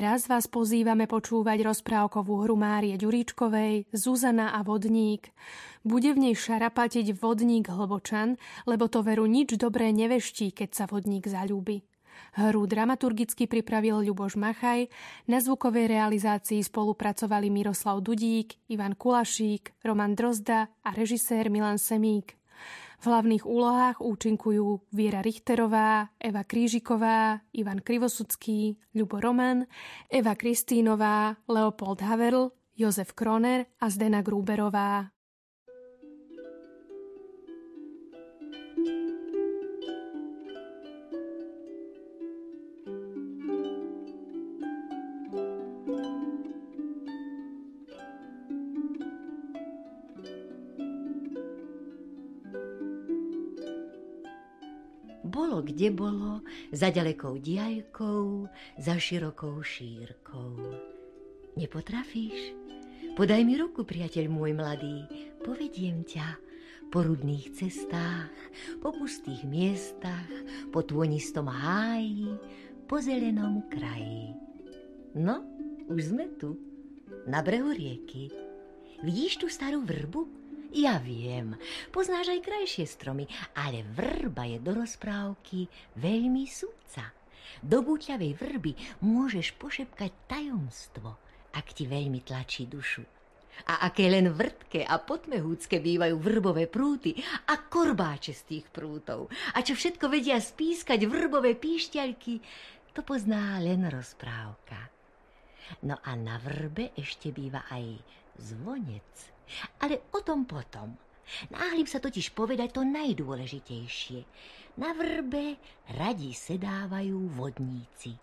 Raz vás pozývame počúvať rozprávkovú hru Márie Ďuríčkovej Zuzana a vodník. Bude v nej šarapatiť vodník hlbočan, lebo to veru nič dobré neveští, keď sa vodník zalúbi. Hru dramaturgicky pripravil Ľuboš Machaj, na zvukovej realizácii spolupracovali Miroslav Dudík, Ivan Kulašík, Roman Drozda a režisér Milan Semík. V hlavných úlohách účinkujú Viera Richterová, Eva Krížiková, Ivan Krivosudský, Ľubo Roman, Eva Kristínová, Leopold Haverl, Jozef Kroner a Zdena Gruberová. Kde bolo, za ďalekou diaľkou, za širokou šírkou. Nepotrafíš? Podaj mi ruku, priateľ môj mladý, povediem ťa po rudných cestách, po pustých miestach, po tvonistom háji, po zelenom kraji. No, už sme tu, na brehu rieky. Vidíš tú starú vrbu? Ja viem, poznáš aj krajšie stromy, ale vrba je do rozprávky veľmi súca. Do búťavej vrby môžeš pošepkať tajomstvo, ak ti veľmi tlačí dušu. A aké len vrtké a potmehúcké bývajú vrbové prúty a korbáče z tých prútov. A čo všetko vedia spískať vrbové píšťalky, to pozná len rozprávka. No a na vrbe ešte býva aj zvonec, ale o tom potom. Náhlim sa totiž povedať to najdôležitejšie. Na vrbe radi sedávajú vodníci.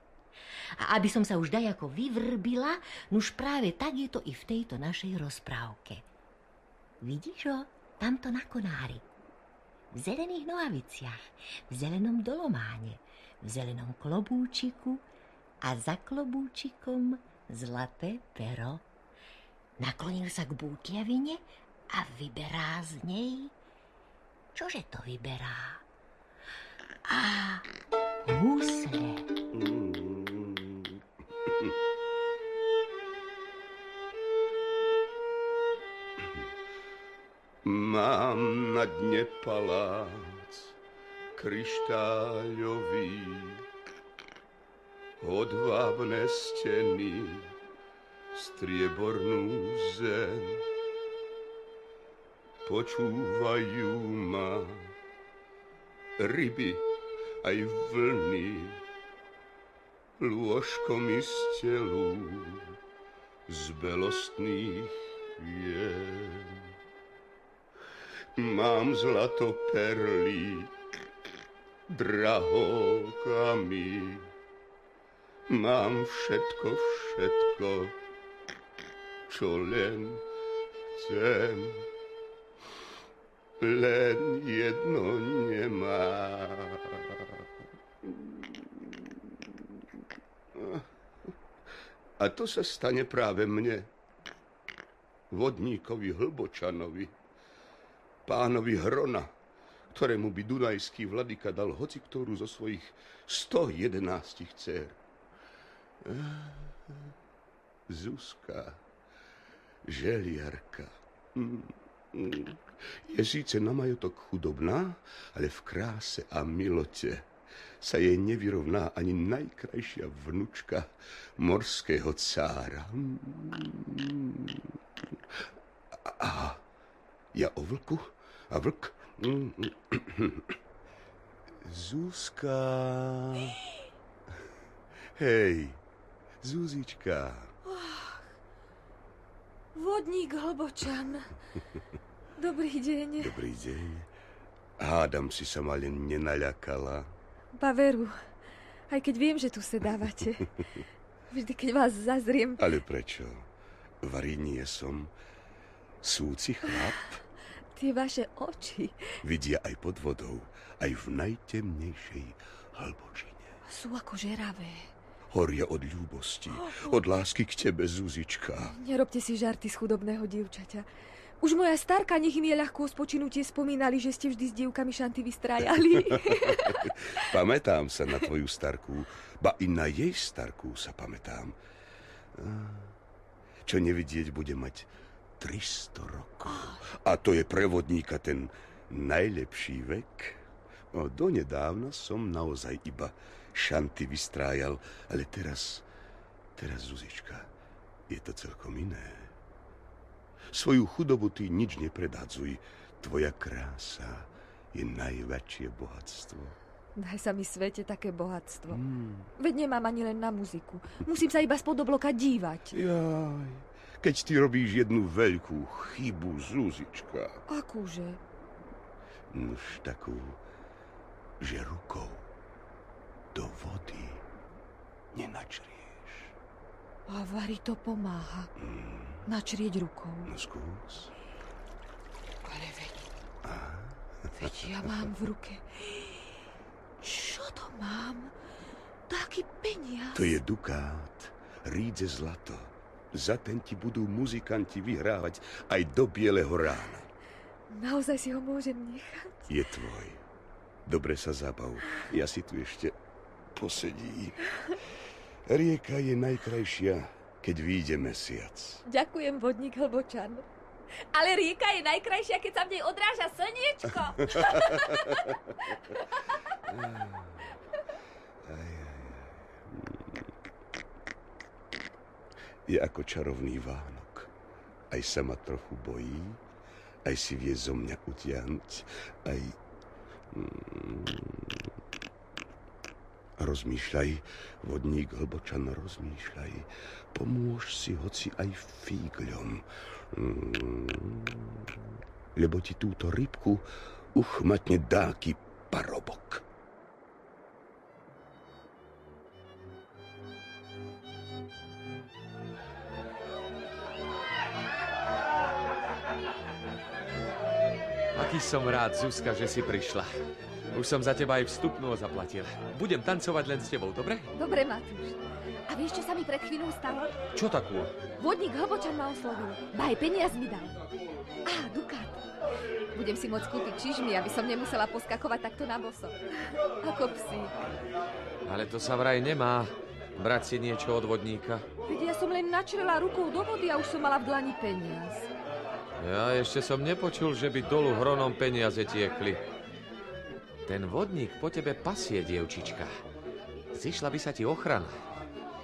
A aby som sa už dajako vyvrbila, nuž práve tak je to i v tejto našej rozprávke. Vidíš ho? Tamto na konári. V zelených nohaviciach, v zelenom dolománe, v zelenom klobúčiku a za klobúčikom zlaté pero Naklonil sa k bútľavine a vyberá z nej. Čože to vyberá? A husle. Mám na dne palác kryštáľový, hodvábne steny, striebornú zem. Počúvajú ma ryby aj vlny, lôžko mi stelú z belostných vien. Mám zlato perly, drahokami, mám všetko, všetko, čo len chcem. Len jedno nemá. A to sa stane práve mne, vodníkovi Hlbočanovi, pánovi Hrona, ktorému by Dunajský vladyka dal hoci ktorú zo svojich 111 dcer. Zuzka želiarka. Je síce na majotok chudobná, ale v kráse a milote sa jej nevyrovná ani najkrajšia vnučka morského cára. A ja o vlku a vlk... Zuzka... Hej, Zuzička. Vodník Hlbočan. Dobrý deň. Dobrý deň. Hádam si sa ma len nenaľakala. Baveru, aj keď viem, že tu sedávate. Vždy, keď vás zazriem... Ale prečo? Varí nie som súci chlap. Tie vaše oči... Vidia aj pod vodou, aj v najtemnejšej hlbočine. Sú ako žeravé horia od ľúbosti, od lásky k tebe, Zuzička. Nerobte si žarty z chudobného dievčaťa. Už moja starka, nech im je ľahko spočinutie, spomínali, že ste vždy s dievkami šanty vystrájali. pamätám sa na tvoju starku, ba i na jej starku sa pamätám. Čo nevidieť, bude mať 300 rokov. A to je prevodníka ten najlepší vek. O, donedávna som naozaj iba šanty vystrájal, ale teraz, teraz, Zuzička, je to celkom iné. Svoju chudobu ty nič nepredadzuj. Tvoja krása je najväčšie bohatstvo. Daj sa mi svete také bohatstvo. Mm. Veď nemám ani len na muziku. Musím sa iba spod obloka dívať. Jaj, keď ty robíš jednu veľkú chybu, Zuzička. Akúže? Nož takú, že rukou do vody nenačrieš. A Vary to pomáha. Mm. Načrieť rukou. No skús. Ale veď... A? Veď ja mám v ruke... Čo to mám? Taký peniaz. To je dukát. Rídze zlato. Za ten ti budú muzikanti vyhrávať aj do bieleho rána. Naozaj si ho môžem nechať? Je tvoj. Dobre sa zabav. Ja si tu ešte posedím. Rieka je najkrajšia, keď vyjde mesiac. Ďakujem, vodník Hlbočan. Ale rieka je najkrajšia, keď sa v nej odráža slniečko. je ako čarovný Vánok. Aj sa ma trochu bojí, aj si vie zo mňa utiahnuť, aj... Mm, rozmýšľaj, vodník hlbočan, rozmýšľaj. Pomôž si hoci aj fígľom. Mm, lebo ti túto rybku uchmatne dáky parobok. Aký som rád, Zuzka, že si prišla. Už som za teba aj vstupnú zaplatil. Budem tancovať len s tebou, dobre? Dobre, Matúš. A vieš, čo sa mi pred chvíľou stalo? Čo takú? Vodník Hlbočan ma oslovil. Baj, peniaz mi dal. Á, dukát. Budem si môcť kúpiť čižmy, aby som nemusela poskakovať takto na boso. Ako psi. Ale to sa vraj nemá. Brať si niečo od vodníka. Veď ja som len načrela rukou do vody a už som mala v dlani peniaz. Ja ešte som nepočul, že by dolu hronom peniaze tiekli. Ten vodník po tebe pasie, dievčička. Zišla by sa ti ochrana.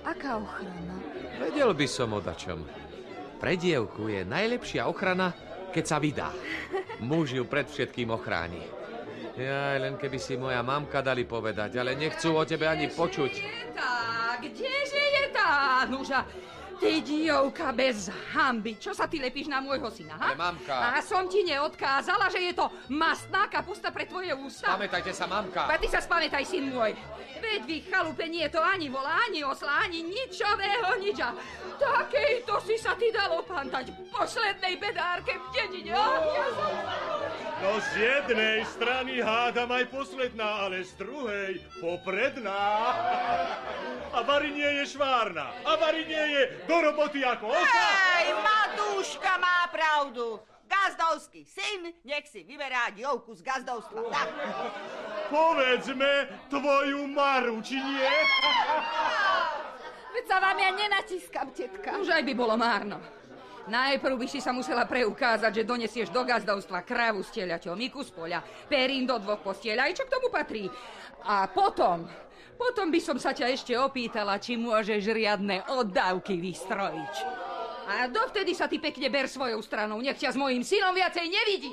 Aká ochrana? Vedel by som o dačom. Pre dievku je najlepšia ochrana, keď sa vydá. Muž ju pred všetkým ochráni. Ja, len keby si moja mamka dali povedať, ale nechcú o tebe ani počuť. Tá? Kdeže je tá? Nuža, Ty dievka bez hamby, čo sa ty lepíš na môjho syna, ha? Ale mamka. A som ti neodkázala, že je to mastná kapusta pre tvoje ústa? Pamätajte sa, mamka. A ty sa spamätaj, syn môj. Veď v ich chalupe nie je to ani vola, ani osla, ani ničového niča. Takejto si sa ty dal opantať v poslednej bedárke v dedine. Ja som... No z jednej strany hádam aj posledná, ale z druhej popredná. A Bari nie je švárna. A Bari nie je do roboty ako osa. Ej, Matúška má pravdu. Gazdovský syn, nech si vyberá dievku z gazdovstva. Tak. Povedzme tvoju Maru, či nie? Veď sa vám ja nenatiskam, tetka. Už aj by bolo márno. Najprv by si sa musela preukázať, že donesieš do gazdovstva kravu s telaťom, i kus poľa, perín do dvoch postieľ, aj čo k tomu patrí. A potom, potom by som sa ťa ešte opýtala, či môžeš riadne oddávky vystrojiť. A dovtedy sa ty pekne ber svojou stranou, nech ťa s mojím synom viacej nevidí.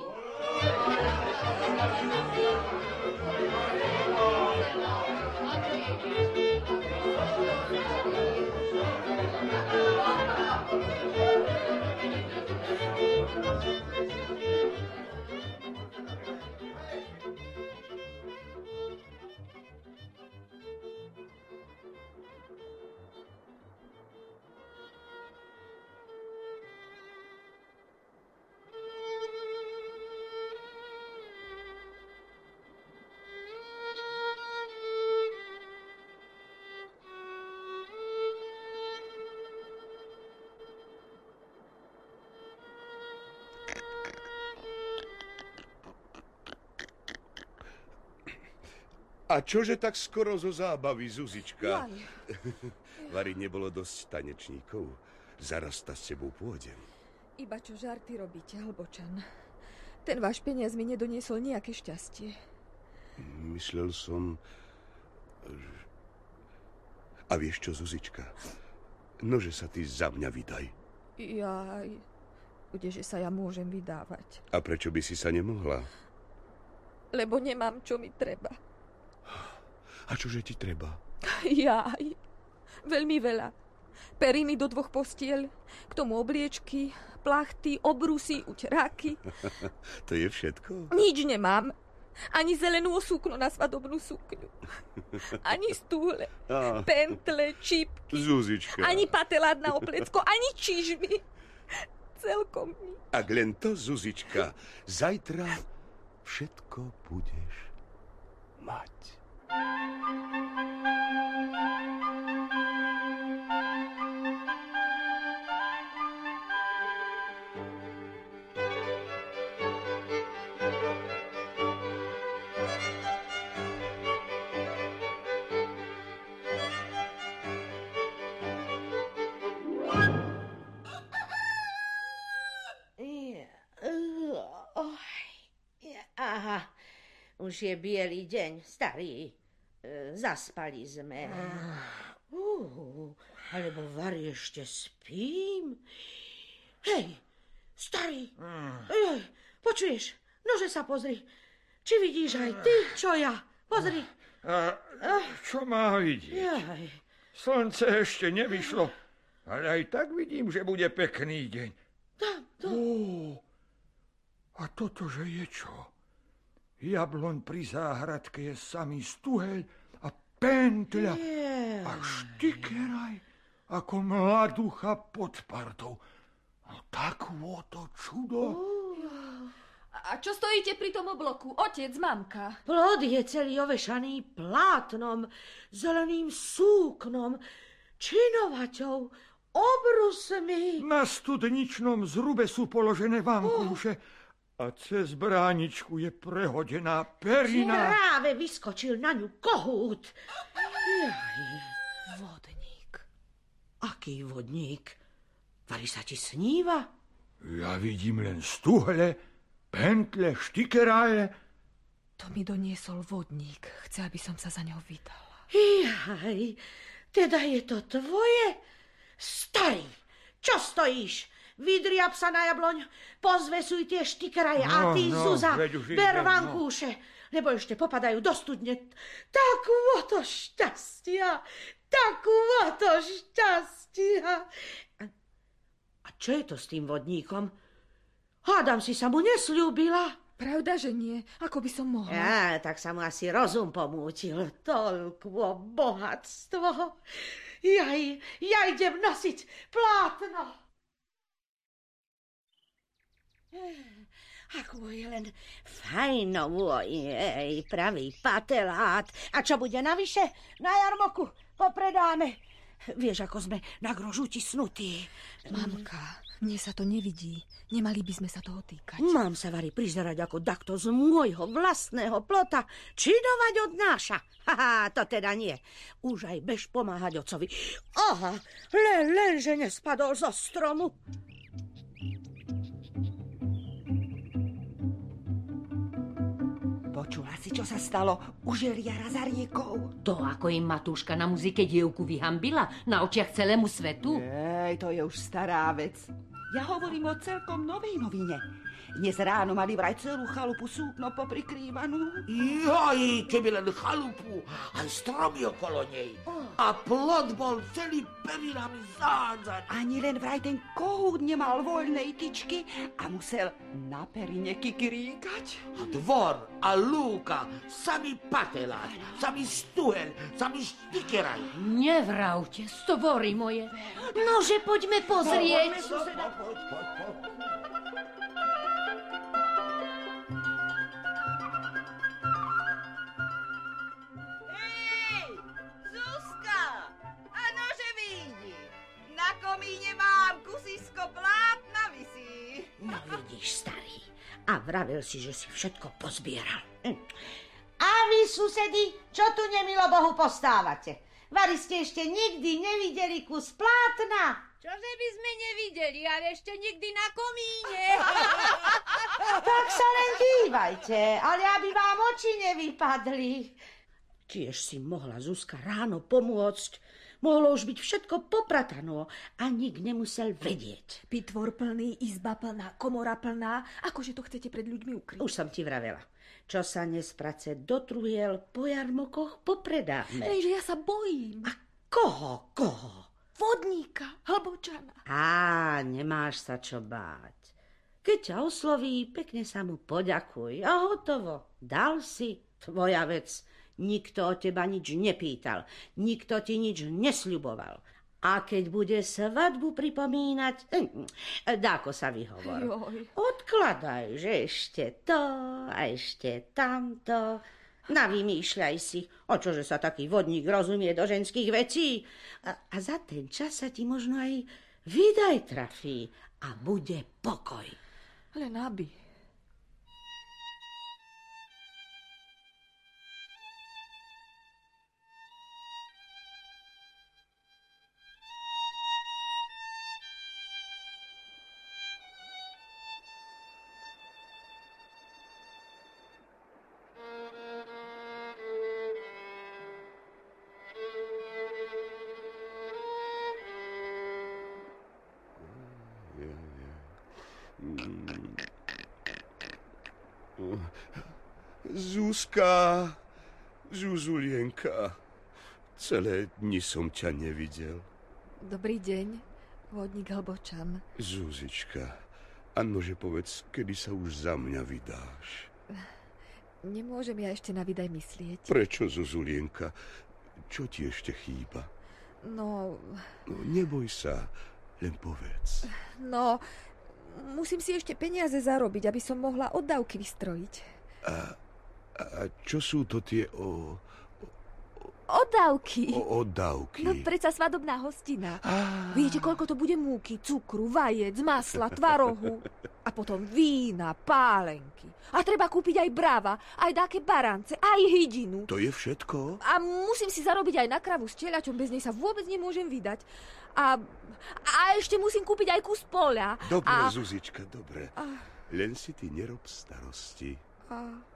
A čože tak skoro zo zábavy, Zuzička? Jaj. Vary nebolo dosť tanečníkov. Zaraz ta s tebou pôjdem. Iba čo žarty robíte, Hlbočan. Ten váš peniaz mi nedoniesol nejaké šťastie. Myslel som... A vieš čo, Zuzička? Nože sa ty za mňa vydaj. Jaj, kdeže sa ja môžem vydávať? A prečo by si sa nemohla? Lebo nemám, čo mi treba. A čože ti treba? Jaj, veľmi veľa. Periny do dvoch postiel, k tomu obliečky, plachty, obrusy, uteráky. To je všetko? Nič nemám. Ani zelenú osúkno na svadobnú sukňu. Ani stúle, Á, pentle, čipky, Zuzička. ani patelát na oplecko, ani čižmy. Celkom mi. Ak len to, Zuzička, zajtra všetko budeš mať. Thank you. Už je bielý deň, starý. E, Zaspali sme. Uh, alebo Vary ešte spím? Hej, starý, ej, počuješ, nože sa pozri. Či vidíš aj ty, čo ja? Pozri. A čo má vidieť? Jaj, Slnce ešte nevyšlo, ale aj tak vidím, že bude pekný deň. tam, to. Ó, a toto, že je čo? Jabloň pri záhradke je samý stuheľ a pentľa Je. a štikeraj ako mladucha pod partou. No to čudo. A čo stojíte pri tom obloku? Otec, mamka. Plod je celý ovešaný plátnom, zeleným súknom, činovaťou, obrusmi. Na studničnom zrube sú položené vankúše a cez bráničku je prehodená perina. Práve vyskočil na ňu kohút. Jaj, vodník. Aký vodník? Vary sa ti sníva? Ja vidím len stuhle, pentle, štikeraje. To mi doniesol vodník. Chce, aby som sa za ňou vydala. Jaj, teda je to tvoje? Starý, čo stojíš? Vydriab sa na jabloň, pozvesuj tie štikeraje a No, ty, no, Zuza, ber no. vankúše, lebo ešte popadajú do studne. Takvo to šťastia, takvo to šťastia. A, a čo je to s tým vodníkom? Hádam si sa mu nesľúbila. Pravda, že nie? Ako by som mohla? Ja, tak sa mu asi rozum pomútil. Toľko bohatstvo. Jaj, ja idem nosiť plátno. Ako je len fajnovo, jej, pravý patelát. A čo bude navyše? Na jarmoku popredáme. Vieš, ako sme na grožu tisnutí. Mamka, mne sa to nevidí. Nemali by sme sa toho týkať. Mám sa, Vary, prizerať ako takto z môjho vlastného plota. Činovať od náša. Haha, to teda nie. Už aj bež pomáhať ocovi. Aha, len, len, že nespadol zo stromu. Počula si, čo sa stalo u želiara za riekou? To, ako im Matúška na muzike dievku vyhambila na očiach celému svetu. Ej, to je už stará vec. Ja hovorím o celkom novej novine. Dnes ráno mali vraj celú chalupu súkno poprikrývanú. Joj, keby len chalupu, aj stromy okolo nej. A plod bol celý perinami zádzaný. Ani len vraj ten kohút nemal voľnej tyčky a musel na perine kikiríkať. A dvor a lúka, sami patelát, sami stuhel, sami štikeraj. Nevravte, stvory moje. Nože, poďme pozrieť. Hej, kusisko plátna visí. No vidíš, starý. A vravil si, že si všetko pozbieral. Hm. A vy, susedy, čo tu nemilo Bohu postávate? Vari ste ešte nikdy nevideli kus plátna? Čože by sme nevideli, ale ešte nikdy na komíne. tak sa len dívajte, ale aby vám oči nevypadli. Tiež si mohla Zuzka ráno pomôcť. Mohlo už byť všetko popratano a nik nemusel vedieť. Pitvor plný, izba plná, komora plná. Akože to chcete pred ľuďmi ukryť? Už som ti vravela. Čo sa nesprace do truhiel, po jarmokoch popredáme. Lenže ja sa bojím. A koho, koho? Vodníka, hlbočana. Á, nemáš sa čo báť. Keď ťa osloví, pekne sa mu poďakuj a hotovo. Dal si tvoja vec. Nikto od teba nič nepýtal, nikto ti nič nesľuboval. A keď bude svadbu pripomínať, hm, dáko sa vyhovor. Joj. Odkladaj, že ešte to a ešte tamto. Navymýšľaj si, o čože sa taký vodník rozumie do ženských vecí. A, a za ten čas sa ti možno aj vydaj trafí a bude pokoj. Len aby. Zuzka, Zuzulienka, celé dni som ťa nevidel. Dobrý deň, vodník Hlbočan. Zuzička, že povedz, kedy sa už za mňa vydáš. Nemôžem ja ešte na vydaj myslieť. Prečo, Zuzulienka? Čo ti ešte chýba? No... no neboj sa, len povedz. No, musím si ešte peniaze zarobiť, aby som mohla oddávky vystrojiť. A a čo sú to tie o... Odávky. O, odávky. No predsa svadobná hostina. Ah. Viete, koľko to bude múky, cukru, vajec, masla, tvarohu. A potom vína, pálenky. A treba kúpiť aj brava, aj dáke barance, aj hydinu. To je všetko? A musím si zarobiť aj na kravu s telačom, bez nej sa vôbec nemôžem vydať. A, a ešte musím kúpiť aj kus poľa. Dobre, a... Zuzička, dobre. A... Len si ty nerob starosti. A...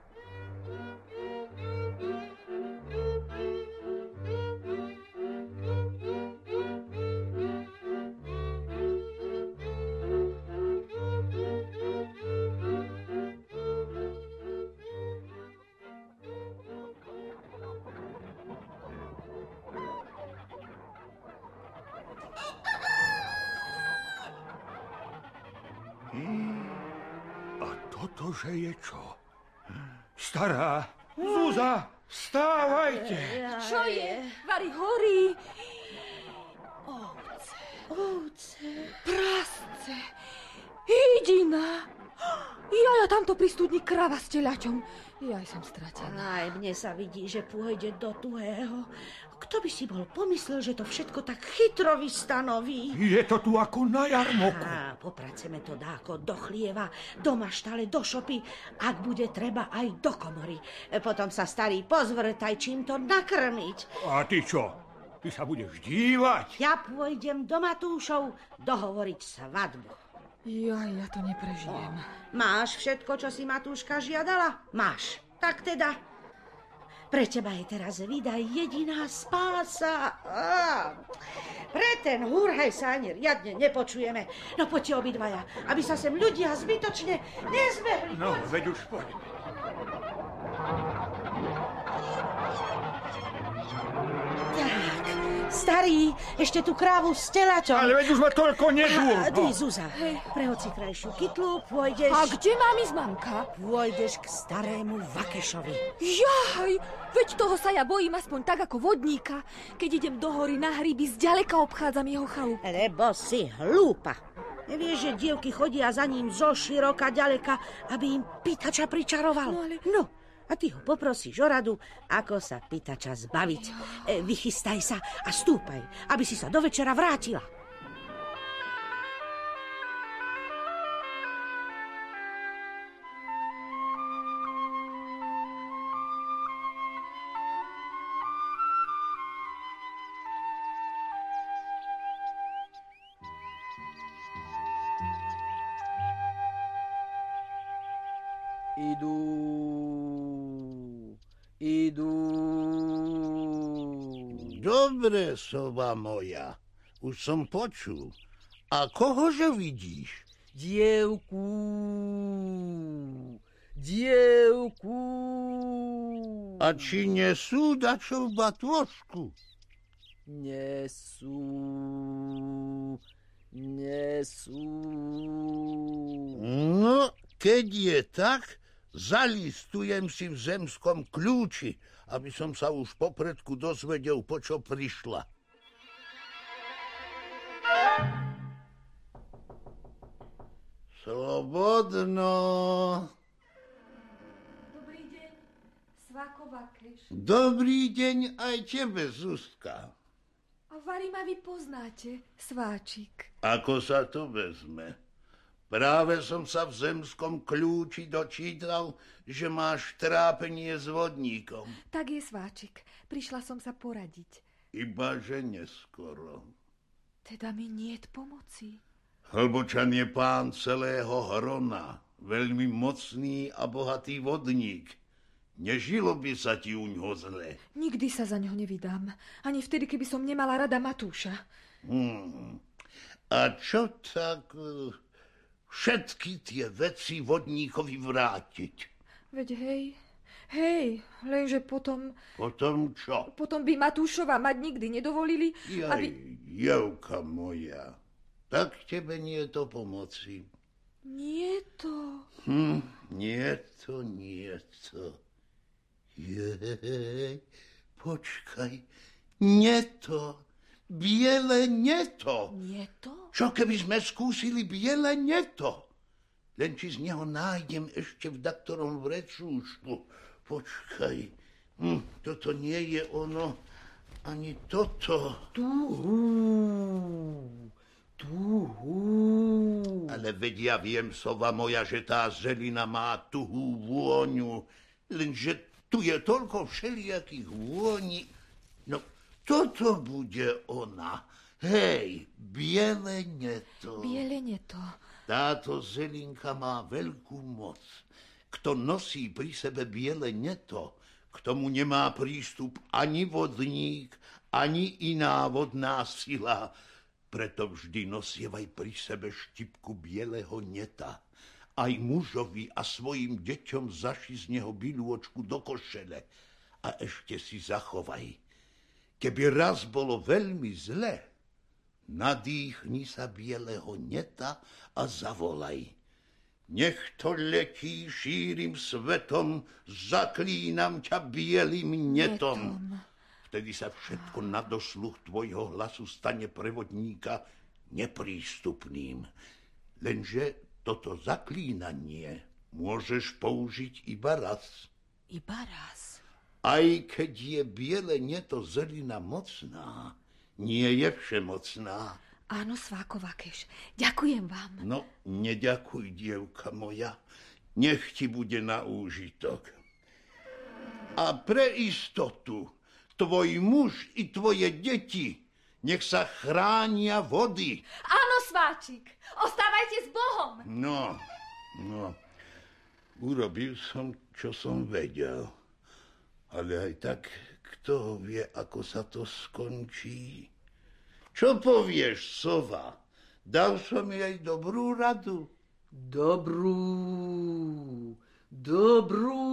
Hmm. A toto, že je čo? Stará, Zuza, vstávajte. Čo je? Vary horí. Ovce. Ovce. Prasce. Hydina. Ja, ja tamto pri studni krava s telaťom. Ja som stratená. Aj mne sa vidí, že pôjde do tuhého. Kto by si bol pomyslel, že to všetko tak chytro vystanoví? Je to tu ako na jarmoku. Á, popraceme to dáko do chlieva, do maštale, do šopy, ak bude treba aj do komory. Potom sa starý pozvrtaj, čím to nakrmiť. A ty čo? Ty sa budeš dívať? Ja pôjdem do Matúšov dohovoriť svadbu. Ja, ja to neprežijem. Máš všetko, čo si Matúška žiadala? Máš. Tak teda, pre teba je teraz vida jediná spása. Á, pre ten hurhaj sa ani riadne nepočujeme. No poďte obidvaja, aby sa sem ľudia zbytočne nezbehli. No, veď už poď. Starý, ešte tú krávu s telaťom. Ale veď už ma toľko nedúr. Ty, Zuza, prehod si krajšiu kytlu, pôjdeš... A kde mám ísť, mamka? Pôjdeš k starému Vakešovi. Jaj, veď toho sa ja bojím aspoň tak ako vodníka. Keď idem do hory na hryby, zďaleka obchádzam jeho chalup. Lebo si hlúpa. Nevieš, že dievky chodia za ním zo široka ďaleka, aby im pýtača pričaroval? No ale... No, a ty ho poprosíš o radu, ako sa pýtača zbaviť. E, vychystaj sa a stúpaj, aby si sa do večera vrátila. Idú Idú. Dobre, sova moja. Už som počul. A kohože vidíš? Dievku. Dievku. A či nesú dačo v batôžku? Nesú. Nesú. No, keď je tak, zalistujem si v zemskom kľúči, aby som sa už popredku dozvedel, po čo prišla. Slobodno. Dobrý deň, Sváková Keš. Dobrý deň aj tebe, Zuzka. A Vary ma vy poznáte, Sváčik. Ako sa to vezme? Práve som sa v zemskom kľúči dočítal, že máš trápenie s vodníkom. Tak je, Sváčik. Prišla som sa poradiť. Iba, že neskoro. Teda mi niet pomoci. Hlbočan je pán celého hrona, veľmi mocný a bohatý vodník. Nežilo by sa ti u ňoho zle. Nikdy sa za ňo nevydám. Ani vtedy, keby som nemala rada Matúša. Hmm. A čo tak eh, všetky tie veci vodníkovi vrátiť? Veď hej, hej, lenže potom... Potom čo? Potom by Matúšova mať nikdy nedovolili, Jaj, aby... Jevka moja, tak tebe nie je to pomoci. Nie to... Hm, nie to, nie to. Jej, počkaj, nie to. Biele nie to. Nie to? Čo keby sme skúsili biele nie to? Len či z neho nájdem ešte v daktorom vrecúšku. Počkaj, hm, toto nie je ono, ani toto. Tuhú. Tuhú. Ale veď ja viem, sova moja, že tá zelina má tuhú vôňu. Lenže tu je toľko všelijakých vôni. No, toto bude ona. Hej, biele neto. Biele neto. Táto zelinka má veľkú moc. Kto nosí pri sebe biele neto, k tomu nemá prístup ani vodník, ani iná vodná sila. Preto vždy nosievaj pri sebe štipku bieleho neta. Aj mužovi a svojim deťom zaši z neho bilôčku do košele. A ešte si zachovaj. Keby raz bolo veľmi zle, nadýchni sa bieleho neta a zavolaj. Nech to letí šírim svetom, zaklínam ťa bielým netom. netom. Vtedy sa všetko na dosluch tvojho hlasu stane prevodníka neprístupným. Lenže toto zaklínanie môžeš použiť iba raz. Iba raz? Aj keď je biele neto zelina mocná, nie je všemocná. Áno, Sváková Keš, ďakujem vám. No, neďakuj, dievka moja. Nech ti bude na úžitok. A pre istotu, tvoj muž i tvoje deti, nech sa chránia vody. Áno, Sváčik, ostávajte s Bohom. No, no, urobil som, čo som vedel. Ale aj tak, kto vie, ako sa to skončí. Čo povieš, sova? Dal som jej dobrú radu. Dobrú, dobrú.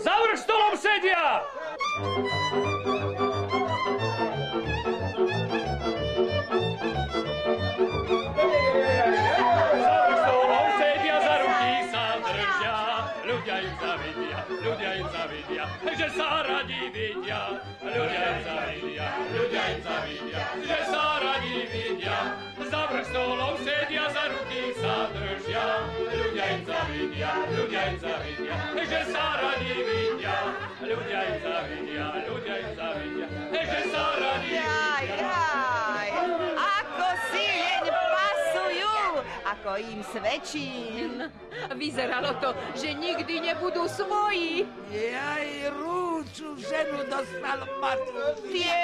Završ stolom sedia! Završ stolom sedia, za ruky sa držia. Ľudia im zavidia, ľudia im zavidia, že sa radi vidia. Ľudia im zavidia, ľudia im zavidia, že sa radi Jaj, jaj, ako si jeň pasujú, ako im svedčím. Vyzeralo to, že nikdy nebudú svoji. Jaj, rúž, milujúcu ženu dostal Matúš. Tie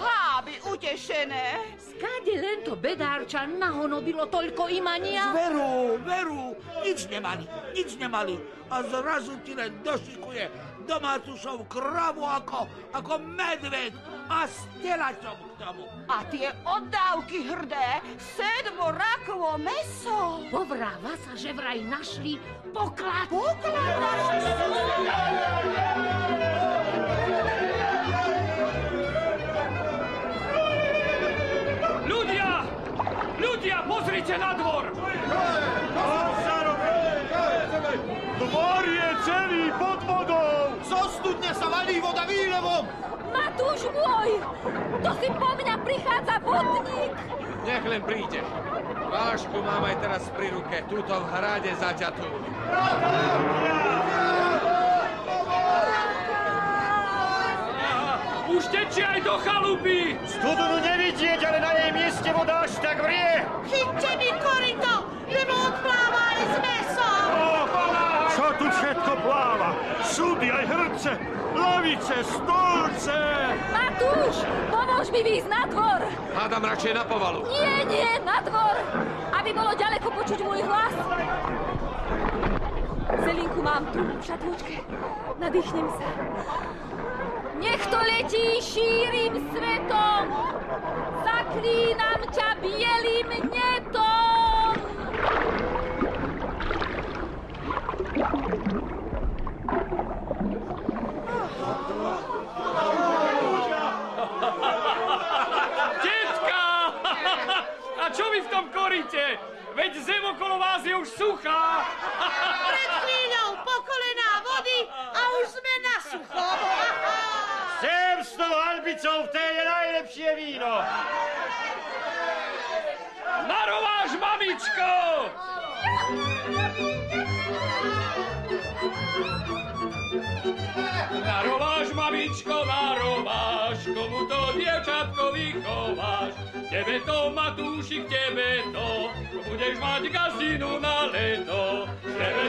háby utešené. Skáde len to bedárča nahonobilo toľko imania? Veru, veru, nič nemali, nič nemali. A zrazu ti len došikuje do Matúšov kravu ako, ako medved a s telačom k tomu. A tie oddávky hrdé, sedmo rakovo meso. Povráva sa, že vraj našli poklad. Poklad našli. Ľudia, pozrite na dvor! Dvor je celý pod vodou! Zo studne sa valí voda výlevom! Matúš môj! To si po mňa prichádza vodník! Nech len príde. Vášku mám aj teraz pri ruke, túto v hrade zaťatú. Už tečie aj do chalupy! Studunu nevidieť, ale na jej mieste voda až tak vrie! Chyťte mi korito, lebo odpláva aj s mesom. Čo tu všetko pláva? Súdy aj hrce, lavice, stolce! Matúš, pomôž mi výjsť na dvor! Hádam radšej na povalu. Nie, nie, na dvor! Aby bolo ďaleko počuť môj hlas. Zelinku mám tu, v šatôčke. Nadýchnem sa. Nech to letí šírim svetom! Zaklínam ťa bielým netom! Tetka! A čo vy v tom koríte? Veď zem okolo vás je už suchá! Pred chvíľou po kolená vody a už sme na sucho. V tej je najlepšie víno! Narováš, mamičko! Narováš, mamičko, narováš, komu to dievčatko vychováš. Tebe to, Matúšik, tebe to, budeš mať gazdinu na leto. Tebe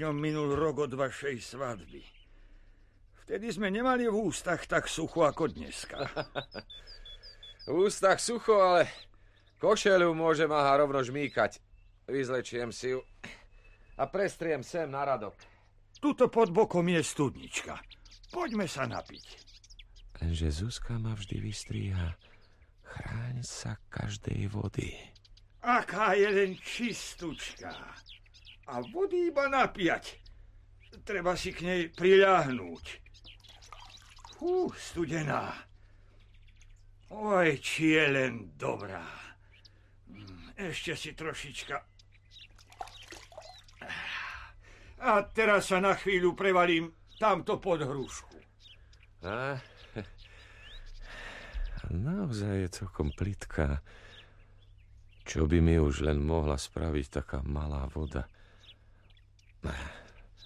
týždňom minul rok od vašej svadby. Vtedy sme nemali v ústach tak sucho ako dneska. v ústach sucho, ale košelu môže ma rovno žmýkať. Vyzlečiem si ju a prestriem sem na radok. Tuto pod bokom je studnička. Poďme sa napiť. Lenže Zuzka ma vždy vystríha. Chráň sa každej vody. Aká je len čistúčka. A vody iba napíjať. Treba si k nej priľahnúť. Fú, studená. Oj, či je len dobrá. Mm, Ešte si trošička. A teraz sa na chvíľu prevalím tamto pod hrušku. A, naozaj je celkom plitká. Čo by mi už len mohla spraviť taká malá voda?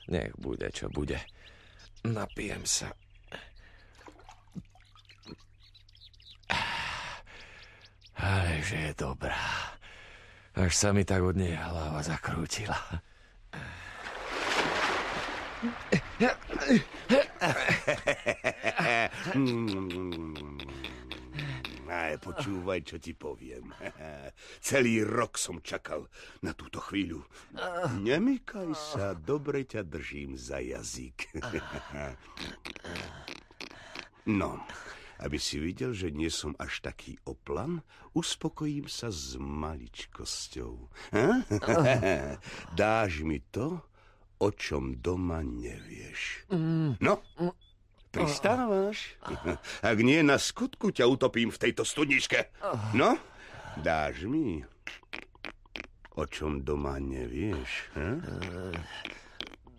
Nech bude, čo bude. Napijem sa. Ale že je dobrá. Až sa mi tak od nej hlava zakrútila. Aj, počúvaj, čo ti poviem. Celý rok som čakal na túto chvíľu. Nemykaj sa, dobre ťa držím za jazyk. No, aby si videl, že nie som až taký oplan, uspokojím sa s maličkosťou. Dáš mi to, o čom doma nevieš. No, pristávaš? Ak nie, na skutku ťa utopím v tejto studničke. No, dáš mi, o čom doma nevieš. Ha?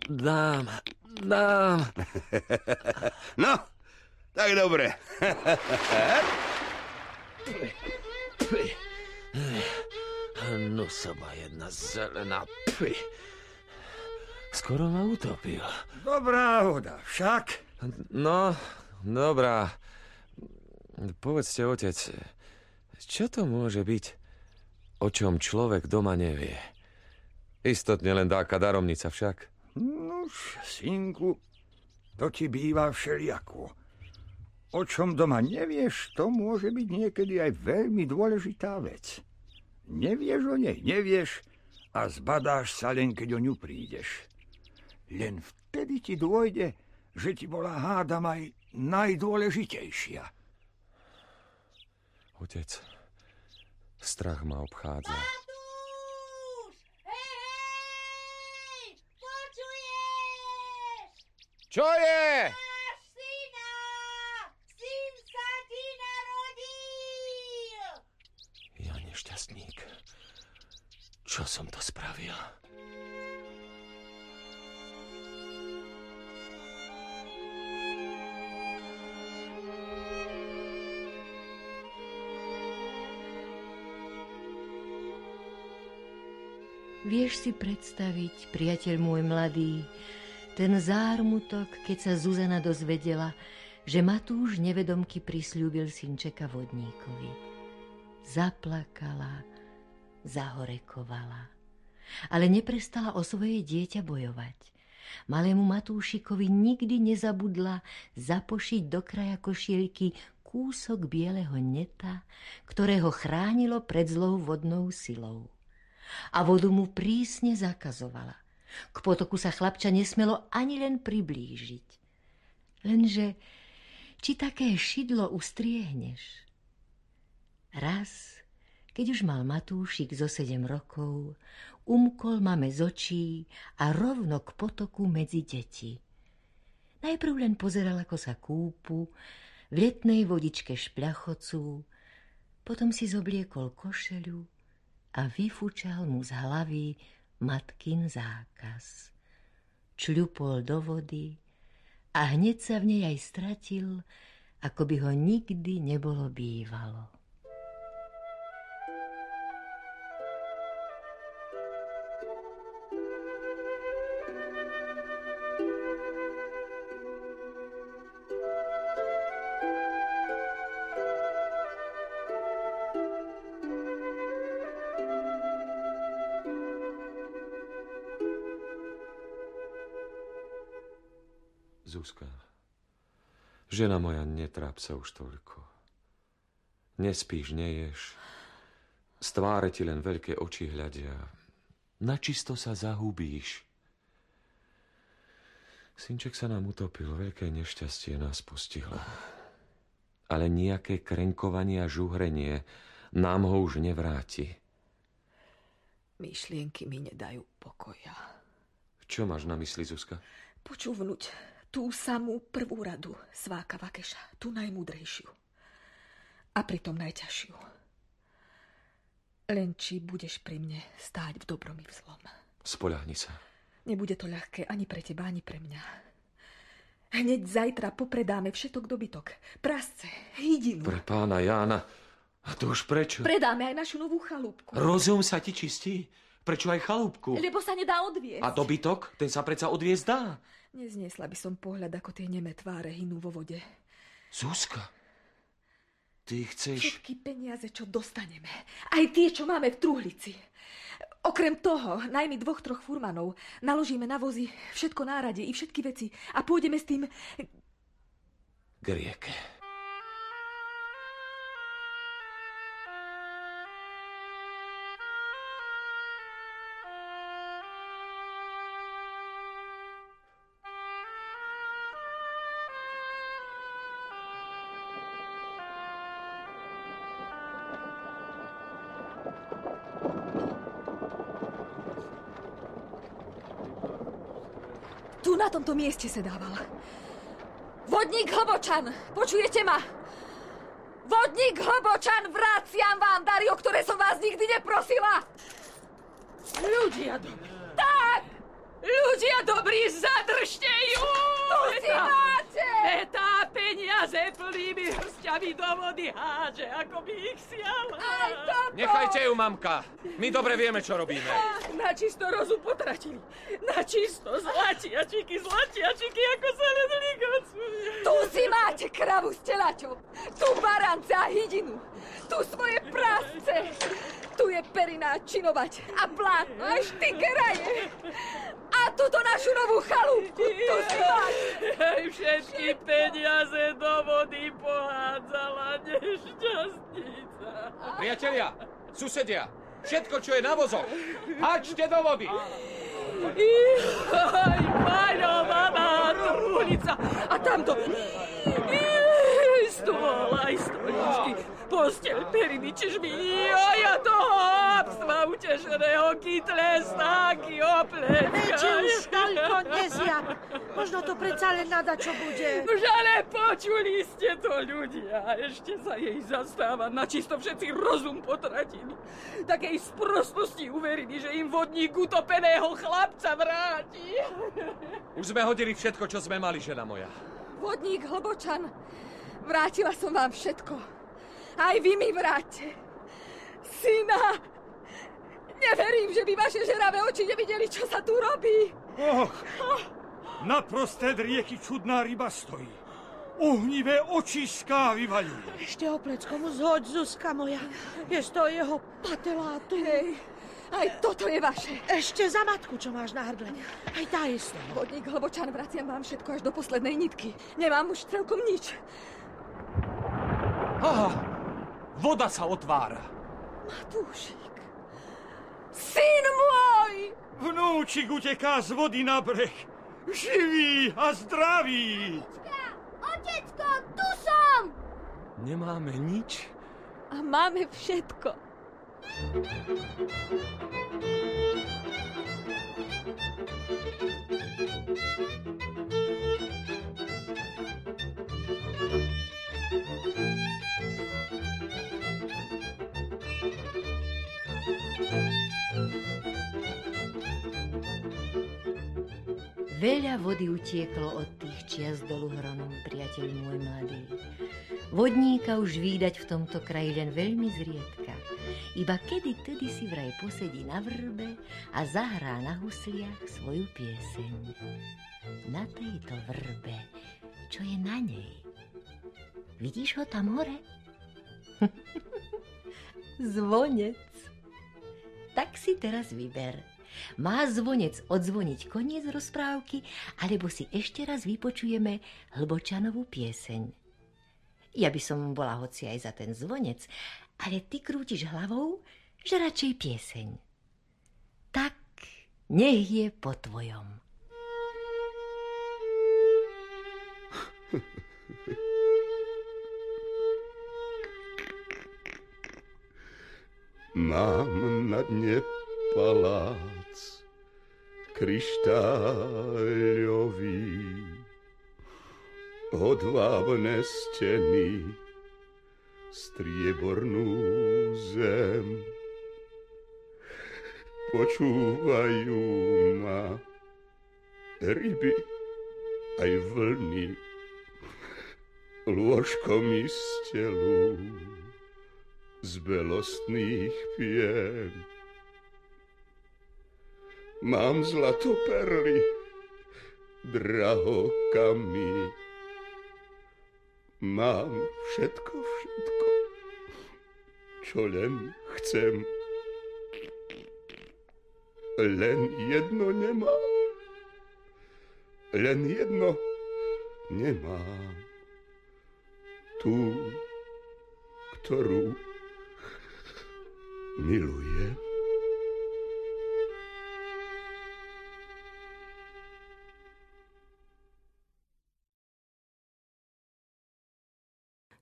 Dám, dám. No, tak dobre. No sama jedna zelená. Py. Skoro ma utopil. Dobrá voda, však. No, dobrá. Povedzte, otec, čo to môže byť, o čom človek doma nevie? Istotne len dáka daromnica však. Nuž, synku, to ti býva všelijako. O čom doma nevieš, to môže byť niekedy aj veľmi dôležitá vec. Nevieš o nej, nevieš a zbadáš sa len, keď o ňu prídeš. Len vtedy ti dôjde, že ti bola hádam aj najdôležitejšia. Otec, strach ma obchádza. Čo je? Syn sa ti narodil! Ja nešťastník. Čo som to spravil? Vieš si predstaviť, priateľ môj mladý, ten zármutok, keď sa Zuzana dozvedela, že Matúš nevedomky prisľúbil synčeka vodníkovi. Zaplakala, zahorekovala, ale neprestala o svoje dieťa bojovať. Malému Matúšikovi nikdy nezabudla zapošiť do kraja košielky kúsok bieleho neta, ktoré ho chránilo pred zlou vodnou silou a vodu mu prísne zakazovala. K potoku sa chlapča nesmelo ani len priblížiť. Lenže, či také šidlo ustriehneš? Raz, keď už mal Matúšik zo sedem rokov, umkol mame z očí a rovno k potoku medzi deti. Najprv len pozeral, ako sa kúpu, v letnej vodičke špľachocú, potom si zobliekol košeľu, a vyfúčal mu z hlavy matkin zákaz. Čľupol do vody a hneď sa v nej aj stratil, ako by ho nikdy nebolo bývalo. Žena moja, netráp sa už toľko. Nespíš, neješ. Z tváre ti len veľké oči hľadia. Načisto sa zahubíš. Synček sa nám utopil, veľké nešťastie nás postihlo. Ale nejaké krenkovanie a žuhrenie nám ho už nevráti. Myšlienky mi nedajú pokoja. Čo máš na mysli, Zuzka? Počúvnuť tú samú prvú radu Sváka Vakeša, tú najmúdrejšiu. A pritom najťažšiu. Len či budeš pri mne stáť v dobrom i v zlom. Spoľahni sa. Nebude to ľahké ani pre teba, ani pre mňa. Hneď zajtra popredáme všetok dobytok. Prasce, hydinu. Pre pána Jána. A to už prečo? Predáme aj našu novú chalúbku. Rozum sa ti čistí? Prečo aj chalúbku? Lebo sa nedá odviesť. A dobytok? Ten sa predsa odviezť dá. Nezniesla by som pohľad, ako tie nemé tváre hynú vo vode. Zuzka, ty chceš... Všetky peniaze, čo dostaneme. Aj tie, čo máme v truhlici. Okrem toho, najmä dvoch, troch furmanov, naložíme na vozy všetko náradie i všetky veci a pôjdeme s tým... K rieke. Tomto mieste sedával. Vodník Hlbočan, počujete ma? Vodník Hlbočan, vraciam vám dary, o ktoré som vás nikdy neprosila. Ľudia dobrí. Tak! Ľudia dobrí, zadržte ju! Tu si máte! Etá peniaze plnými hrstiami do vody háže, ako by ich siala. Aj toto! Nechajte ju, mamka. My dobre vieme, čo robíme. Na čisto rozum potratili. Na čisto zlatiačiky, zlatiačiky, ako sa len ligocujú. Tu si máte kravu s telaťou, tu barance a hydinu, tu svoje prasce, tu je perina činovať a plátno a štikeraje. A tuto našu novú chalúbku, tu si všetky peniaze do vody pohádzala nešťastnica. Priatelia, susedia, všetko, čo je na vozoch, háčte do vody. Aj maľovaná trúlica. A tamto... Stôl, aj stoličky, posteľ, periny, čižmy, a ja toho obstva utešeného kytle stáky Veď už toľko nezjab. Možno to predsa len nada, čo bude. Už ale počuli ste to ľudia. Ešte sa jej zastáva. Na čisto všetci rozum potratili. Takej sprostosti uverili, že im vodník utopeného chlapca vráti. Už sme hodili všetko, čo sme mali, žena moja. Vodník Hlbočan, vrátila som vám všetko. Aj vy mi vráťte. Syna, neverím, že by vaše žeravé oči nevideli, čo sa tu robí. Och, na prostred rieky čudná ryba stojí. Uhnivé očiská vyvaľuje. Ešte o pleckomu zhoď, Zuzka moja. Je toho jeho patelátu. Hej, aj toto je vaše. Ešte za matku, čo máš na hrdle. Aj tá je z toho. Vodník Hlbočan, vraciam vám všetko až do poslednej nitky. Nemám už celkom nič. Aha, voda sa otvára. Matúšik. Syn môj! Vnúčik uteká z vody na breh. Živý a zdravý. Otecko, tu som! Nemáme nič? A máme všetko. Veľa vody utieklo od tých čias dolu hronom, priateľ môj mladý. Vodníka už výdať v tomto kraji len veľmi zriedka. Iba kedy tedy si vraj posedí na vrbe a zahrá na husliach svoju pieseň. Na tejto vrbe, čo je na nej? Vidíš ho tam hore? Zvonec. Tak si teraz vyber. Má zvonec odzvoniť koniec rozprávky, alebo si ešte raz vypočujeme Hlbočanovú pieseň. Ja by som bola hoci aj za ten zvonec, ale ty krútiš hlavou, že radšej pieseň. Tak nech je po tvojom. Mám na dne palác kryštáľový, hodvábne steny, striebornú zem. Počúvajú ma ryby aj vlny, lôžko mi stelú z belostných pien. Mám zlato perly, drahokamy. Mám všetko, všetko, čo len chcem. Len jedno nemám. Len jedno nemám. Tú, ktorú milujem.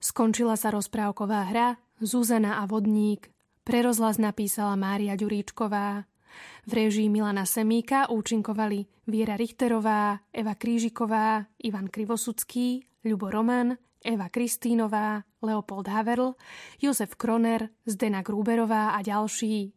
Skončila sa rozprávková hra Zuzana a vodník. Pre rozhlas napísala Mária Ďuríčková. V režii Milana Semíka účinkovali Viera Richterová, Eva Krížiková, Ivan Krivosudský, Ľubo Roman, Eva Kristínová, Leopold Haverl, Jozef Kroner, Zdena Gruberová a ďalší.